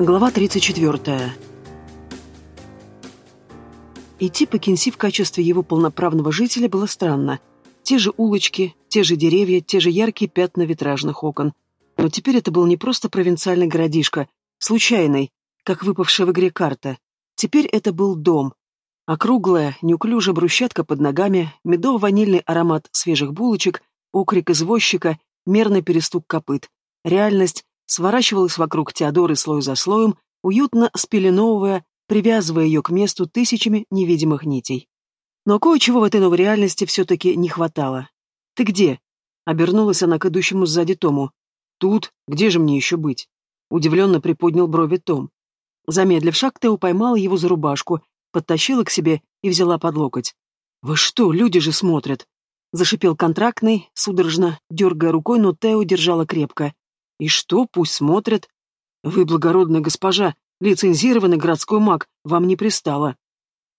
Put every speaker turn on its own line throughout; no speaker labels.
Глава 34. Идти по Кинси в качестве его полноправного жителя было странно. Те же улочки, те же деревья, те же яркие пятна витражных окон. Но теперь это был не просто провинциальный городишко, случайный, как выпавшая в игре карта. Теперь это был дом. Округлая, неуклюжая брусчатка под ногами, медово-ванильный аромат свежих булочек, окрик извозчика, мерный перестук копыт. Реальность сворачивалась вокруг Теодоры слой за слоем, уютно спеленовывая, привязывая ее к месту тысячами невидимых нитей. Но кое-чего в этой новой реальности все-таки не хватало. «Ты где?» — обернулась она к идущему сзади Тому. «Тут? Где же мне еще быть?» Удивленно приподнял брови Том. Замедлив шаг, Тео поймала его за рубашку, подтащила к себе и взяла под локоть. «Вы что, люди же смотрят!» Зашипел контрактный, судорожно, дергая рукой, но Тео держала крепко. «И что, пусть смотрят!» «Вы, благородная госпожа, лицензированный городской маг, вам не пристало!»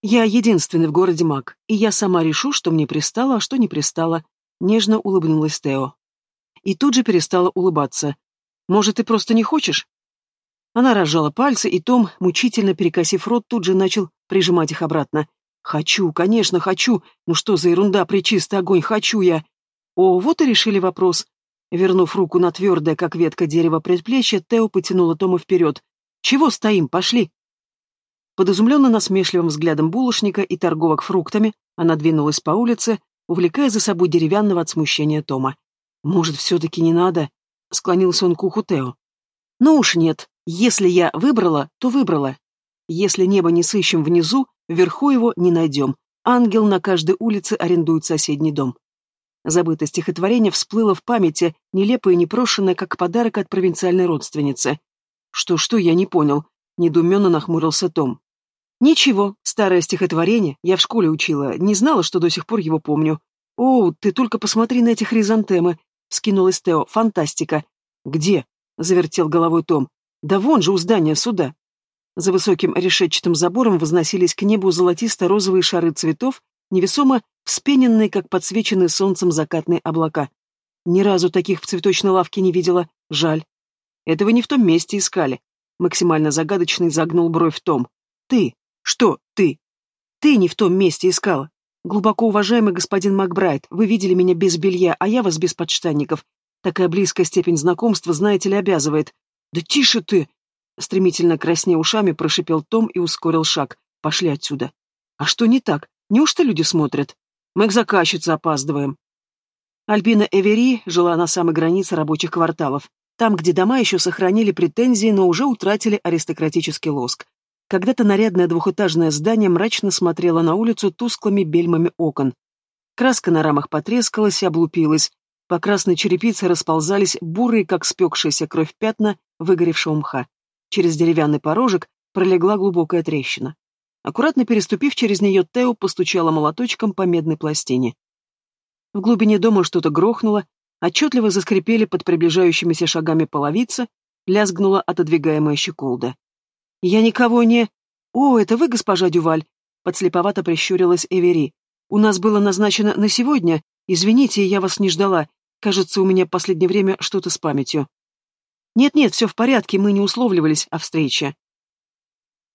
«Я единственный в городе маг, и я сама решу, что мне пристало, а что не пристало», — нежно улыбнулась Тео. И тут же перестала улыбаться. «Может, ты просто не хочешь?» Она разжала пальцы, и Том, мучительно перекосив рот, тут же начал прижимать их обратно. «Хочу, конечно, хочу. Ну что за ерунда, причистый огонь, хочу я!» О, вот и решили вопрос. Вернув руку на твердое, как ветка дерева предплечье, Тео потянула Тома вперед. «Чего стоим? Пошли!» Под изумленно насмешливым взглядом булочника и торговок фруктами она двинулась по улице, увлекая за собой деревянного от смущения Тома. «Может, все-таки не надо?» — склонился он к уху Тео. «Ну уж нет. Если я выбрала, то выбрала. Если небо не сыщем внизу, вверху его не найдем. Ангел на каждой улице арендует соседний дом». Забытое стихотворение всплыло в памяти, нелепое и непрошенное, как подарок от провинциальной родственницы. «Что-что, я не понял», — недоуменно нахмурился Том. «Ничего, старое стихотворение, я в школе учила, не знала, что до сих пор его помню. О, ты только посмотри на эти хризантемы!» — скинулась Тео. «Фантастика!» «Где?» — завертел головой Том. «Да вон же у здания суда!» За высоким решетчатым забором возносились к небу золотисто-розовые шары цветов, невесомо вспененные, как подсвеченные солнцем закатные облака. Ни разу таких в цветочной лавке не видела. Жаль. Этого не в том месте искали. Максимально загадочный загнул бровь Том. Ты. Что ты? Ты не в том месте искала. Глубоко уважаемый господин Макбрайт, вы видели меня без белья, а я вас без подштанников. Такая близкая степень знакомства, знаете ли, обязывает. Да тише ты! Стремительно краснея ушами, прошипел Том и ускорил шаг. Пошли отсюда. А что не так? Неужто люди смотрят? Мы к заказчице опаздываем. Альбина Эвери жила на самой границе рабочих кварталов, там, где дома еще сохранили претензии, но уже утратили аристократический лоск. Когда-то нарядное двухэтажное здание мрачно смотрело на улицу тусклыми бельмами окон. Краска на рамах потрескалась и облупилась. По красной черепице расползались бурые, как спекшаяся кровь пятна выгоревшего мха. Через деревянный порожек пролегла глубокая трещина. Аккуратно переступив через нее, Тео постучала молоточком по медной пластине. В глубине дома что-то грохнуло, отчетливо заскрипели под приближающимися шагами половица, лязгнула отодвигаемая щеколда. «Я никого не...» «О, это вы, госпожа Дюваль?» Подслеповато прищурилась Эвери. «У нас было назначено на сегодня. Извините, я вас не ждала. Кажется, у меня в последнее время что-то с памятью». «Нет-нет, все в порядке, мы не условливались о встрече».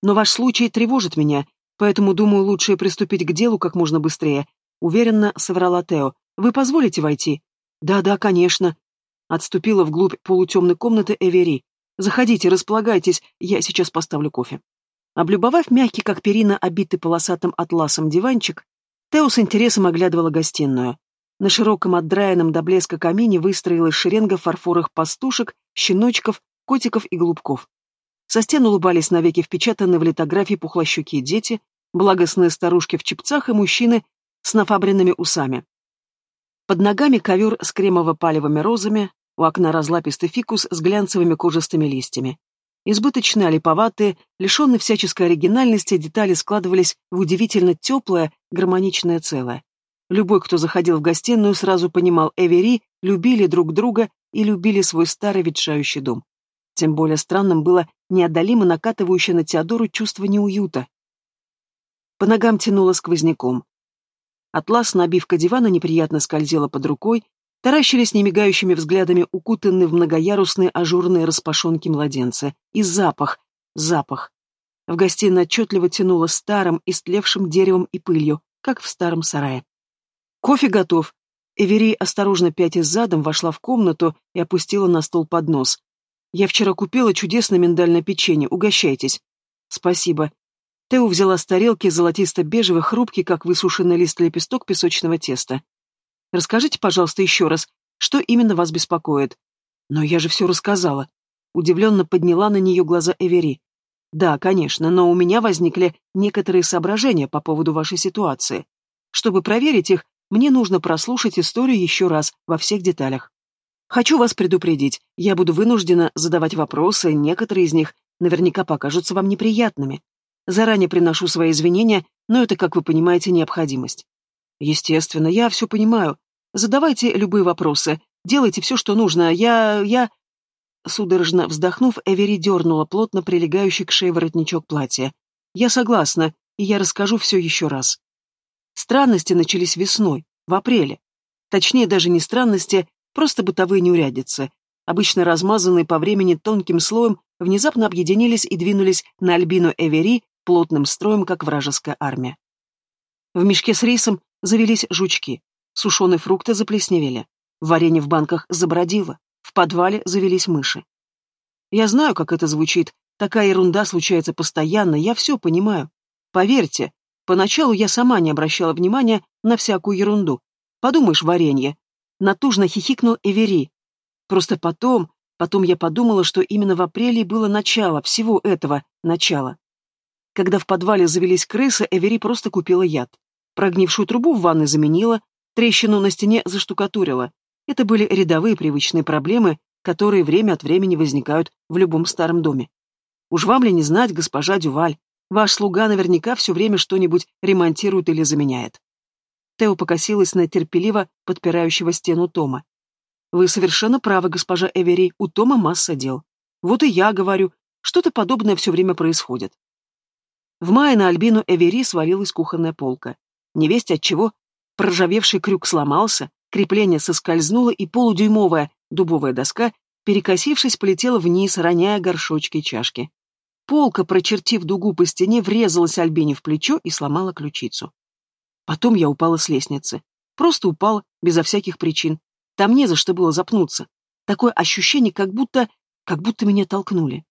«Но ваш случай тревожит меня, поэтому, думаю, лучше приступить к делу как можно быстрее», — уверенно соврала Тео. «Вы позволите войти?» «Да-да, конечно», — отступила вглубь полутемной комнаты Эвери. Заходите, располагайтесь, я сейчас поставлю кофе. Облюбовав мягкий, как перина, обитый полосатым атласом диванчик, Тео с интересом оглядывала гостиную. На широком отдраенном до блеска камине выстроилась шеренга фарфоровых пастушек, щеночков, котиков и голубков. Со стен улыбались навеки впечатанные в литографии пухлощуки дети, благостные старушки в чепцах и мужчины с нафабренными усами. Под ногами ковер с кремово-палевыми розами, у окна разлапистый фикус с глянцевыми кожистыми листьями. Избыточные, олиповатые, лишенные всяческой оригинальности, детали складывались в удивительно теплое, гармоничное целое. Любой, кто заходил в гостиную, сразу понимал, Эвери любили друг друга и любили свой старый ветшающий дом. Тем более странным было неодолимо накатывающее на Теодору чувство неуюта. По ногам тянуло сквозняком. Атласная обивка дивана неприятно скользила под рукой, таращились немигающими взглядами укутанные в многоярусные ажурные распашонки младенцы. И запах, Запах. В гостиной отчетливо тянуло старым, истлевшим деревом и пылью, как в старом сарае. «Кофе готов!» Эвери, осторожно пятясь задом, вошла в комнату и опустила на стол поднос. «Я вчера купила чудесное миндальное печенье, угощайтесь». «Спасибо». Тео взяла с тарелки золотисто-бежевый, хрупкий, как высушенный лист лепесток песочного теста. «Расскажите, пожалуйста, еще раз, что именно вас беспокоит?» «Но я же все рассказала». Удивленно подняла на нее глаза Эвери. «Да, конечно, но у меня возникли некоторые соображения по поводу вашей ситуации. Чтобы проверить их, мне нужно прослушать историю еще раз, во всех деталях. Хочу вас предупредить, я буду вынуждена задавать вопросы, некоторые из них наверняка покажутся вам неприятными. Заранее приношу свои извинения, но это, как вы понимаете, необходимость. Естественно, я все понимаю. Задавайте любые вопросы, делайте все, что нужно. Я... я... Судорожно вздохнув, Эвери дернула плотно прилегающий к шее воротничок платья. «Я согласна, и я расскажу все еще раз». Странности начались весной, в апреле. Точнее, даже не странности, просто бытовые неурядицы. Обычно размазанные по времени тонким слоем, внезапно объединились и двинулись на Альбину Эвери плотным строем, как вражеская армия. В мешке с рисом завелись жучки, сушеные фрукты заплесневели, варенье в банках забродило. В подвале завелись мыши. Я знаю, как это звучит. Такая ерунда случается постоянно, я все понимаю. Поверьте, поначалу я сама не обращала внимания на всякую ерунду. Подумаешь, варенье. Натужно хихикнул Эвери. Просто потом, потом я подумала, что именно в апреле было начало всего этого, начало. Когда в подвале завелись крысы, Эвери просто купила яд. Прогнившую трубу в ванной заменила, трещину на стене заштукатурила, это были рядовые привычные проблемы, которые время от времени возникают в любом старом доме. Уж вам ли не знать, госпожа Дюваль, ваш слуга наверняка все время что-нибудь ремонтирует или заменяет. Тео покосилась на терпеливо подпирающего стену Тома. Вы совершенно правы, госпожа Эвери, у Тома масса дел. Вот и я говорю, что-то подобное все время происходит. В мае на Альбину Эвери свалилась кухонная полка. Невесть от чего проржавевший крюк сломался, Крепление соскользнуло, и полудюймовая дубовая доска, перекосившись, полетела вниз, роняя горшочки и чашки. Полка, прочертив дугу по стене, врезалась Альбине в плечо и сломала ключицу. Потом я упала с лестницы. Просто упала, безо всяких причин. Там не за что было запнуться. Такое ощущение, как будто... как будто меня толкнули.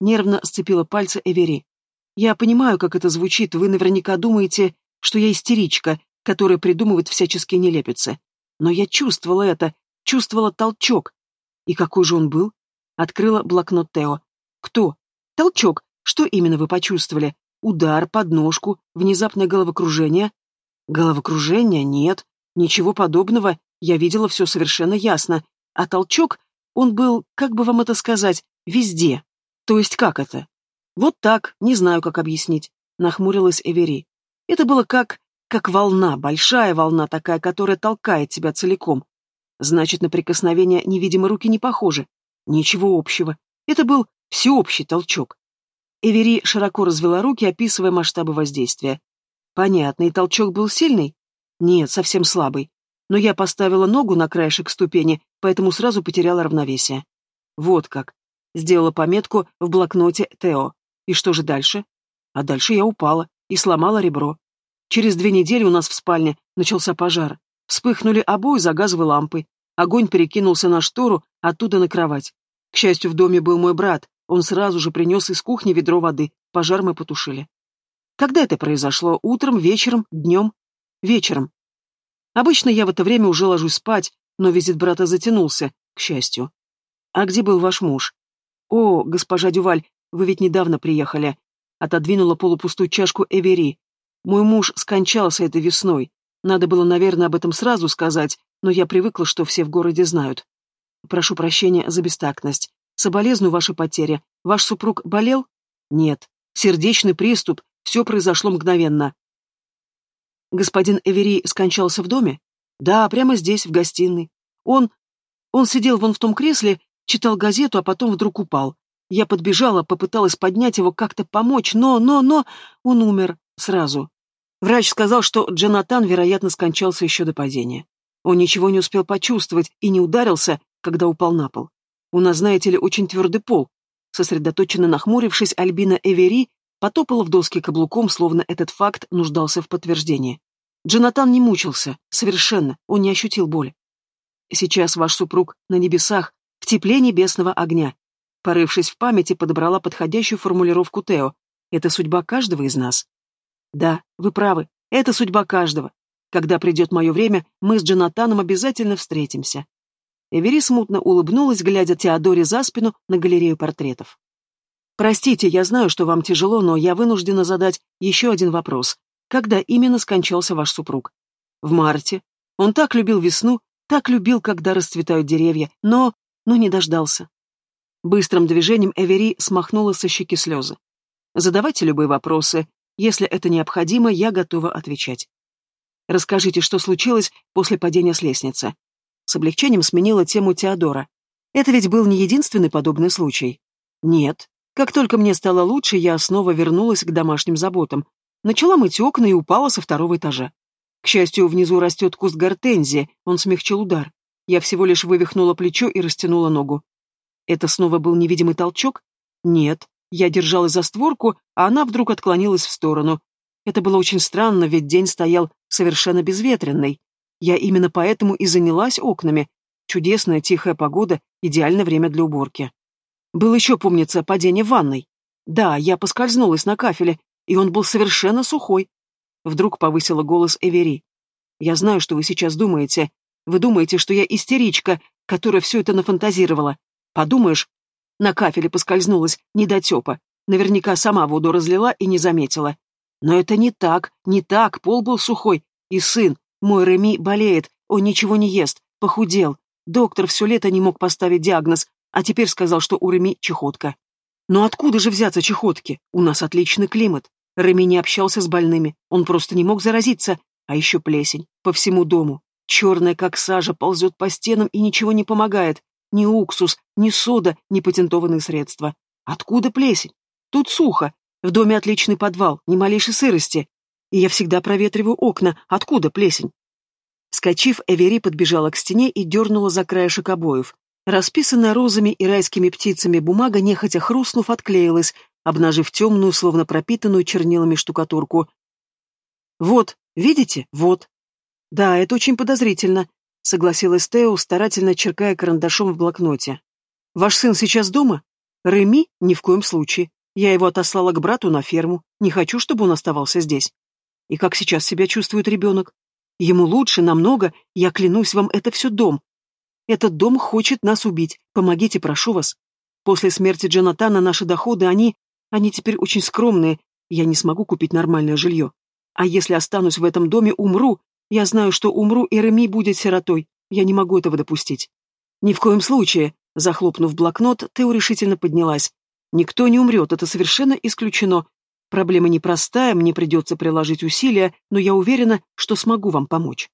Нервно сцепила пальцы Эвери. Я понимаю, как это звучит, вы наверняка думаете, что я истеричка, которая придумывает всяческие нелепицы. Но я чувствовала это, чувствовала толчок. И какой же он был? Открыла блокнот Тео. Кто? Толчок. Что именно вы почувствовали? Удар, подножку, внезапное головокружение? Головокружение? Нет. Ничего подобного. Я видела все совершенно ясно. А толчок, он был, как бы вам это сказать, везде. То есть как это? Вот так, не знаю, как объяснить. Нахмурилась Эвери. Это было как... Как волна, большая волна такая, которая толкает тебя целиком. Значит, на прикосновение невидимой руки не похоже. Ничего общего. Это был всеобщий толчок. Эвери широко развела руки, описывая масштабы воздействия. Понятно, и толчок был сильный? Нет, совсем слабый. Но я поставила ногу на краешек ступени, поэтому сразу потеряла равновесие. Вот как. Сделала пометку в блокноте Тео. И что же дальше? А дальше я упала и сломала ребро. Через две недели у нас в спальне начался пожар. Вспыхнули обои за газовой лампой. Огонь перекинулся на штору, оттуда на кровать. К счастью, в доме был мой брат. Он сразу же принес из кухни ведро воды. Пожар мы потушили. Когда это произошло? Утром, вечером, днем? Вечером. Обычно я в это время уже ложусь спать, но визит брата затянулся, к счастью. А где был ваш муж? О, госпожа Дюваль, вы ведь недавно приехали. Отодвинула полупустую чашку Эвери. Мой муж скончался этой весной. Надо было, наверное, об этом сразу сказать, но я привыкла, что все в городе знают. Прошу прощения за бестактность. Соболезную вашей потере. Ваш супруг болел? Нет. Сердечный приступ. Все произошло мгновенно. Господин Эвери скончался в доме? Да, прямо здесь, в гостиной. Он... Он сидел вон в том кресле, читал газету, а потом вдруг упал. Я подбежала, попыталась поднять его, как-то помочь, но, но, но... Он умер сразу. Врач сказал, что Джонатан, вероятно, скончался еще до падения. Он ничего не успел почувствовать и не ударился, когда упал на пол. У нас, знаете ли, очень твердый пол. Сосредоточенно нахмурившись, Альбина Эвери потопала в доски каблуком, словно этот факт нуждался в подтверждении. Джонатан не мучился, совершенно, он не ощутил боли. Сейчас ваш супруг на небесах, в тепле небесного огня. Порывшись в памяти, подобрала подходящую формулировку Тео. Это судьба каждого из нас. Да, вы правы, это судьба каждого. Когда придет мое время, мы с Джонатаном обязательно встретимся. Эвери смутно улыбнулась, глядя Теодоре за спину на галерею портретов. «Простите, я знаю, что вам тяжело, но я вынуждена задать еще один вопрос. Когда именно скончался ваш супруг?» «В марте. Он так любил весну, так любил, когда расцветают деревья, но... но не дождался». Быстрым движением Эвери смахнула со щеки слезы. «Задавайте любые вопросы. Если это необходимо, я готова отвечать. Расскажите, что случилось после падения с лестницы». С облегчением сменила тему Теодора. «Это ведь был не единственный подобный случай?» «Нет. Как только мне стало лучше, я снова вернулась к домашним заботам. Начала мыть окна и упала со второго этажа. К счастью, внизу растет куст гортензии, он смягчил удар. Я всего лишь вывихнула плечо и растянула ногу. Это снова был невидимый толчок? Нет. Я держалась за створку, а она вдруг отклонилась в сторону. Это было очень странно, ведь день стоял совершенно безветренный. Я именно поэтому и занялась окнами. Чудесная тихая погода, идеальное время для уборки. Был еще, помнится, падение в ванной. Да, я поскользнулась на кафеле, и он был совершенно сухой. Вдруг повысила голос Эвери. Я знаю, что вы сейчас думаете. Вы думаете, что я истеричка, которая все это нафантазировала. Подумаешь, на кафеле поскользнулась, недотепа. Наверняка сама воду разлила и не заметила. Но это не так, не так, пол был сухой. И сын, мой Реми, болеет, он ничего не ест, похудел. Доктор все лето не мог поставить диагноз, а теперь сказал, что у Реми чехотка. Но откуда же взяться чехотки? У нас отличный климат. Реми не общался с больными, он просто не мог заразиться, а еще плесень по всему дому. Черная, как сажа, ползет по стенам и ничего не помогает. Ни уксус, ни сода, ни патентованные средства. Откуда плесень? Тут сухо. В доме отличный подвал, ни малейшей сырости. И я всегда проветриваю окна. Откуда плесень? Скочив, Эвери подбежала к стене и дернула за краешек обоев. Расписанная розами и райскими птицами бумага, нехотя хрустнув, отклеилась, обнажив темную, словно пропитанную чернилами штукатурку. «Вот, видите? Вот». «Да, это очень подозрительно», — согласилась Тео, старательно черкая карандашом в блокноте. «Ваш сын сейчас дома?» «Реми? Ни в коем случае. Я его отослала к брату на ферму. Не хочу, чтобы он оставался здесь». «И как сейчас себя чувствует ребенок?» «Ему лучше, намного. Я клянусь вам, это все дом. Этот дом хочет нас убить. Помогите, прошу вас. После смерти Джонатана наши доходы, они... Они теперь очень скромные. Я не смогу купить нормальное жилье. А если останусь в этом доме, умру. Я знаю, что умру, и Реми будет сиротой. Я не могу этого допустить. Ни в коем случае. Захлопнув блокнот, Тео решительно поднялась. Никто не умрет, это совершенно исключено. Проблема непростая, мне придется приложить усилия, но я уверена, что смогу вам помочь.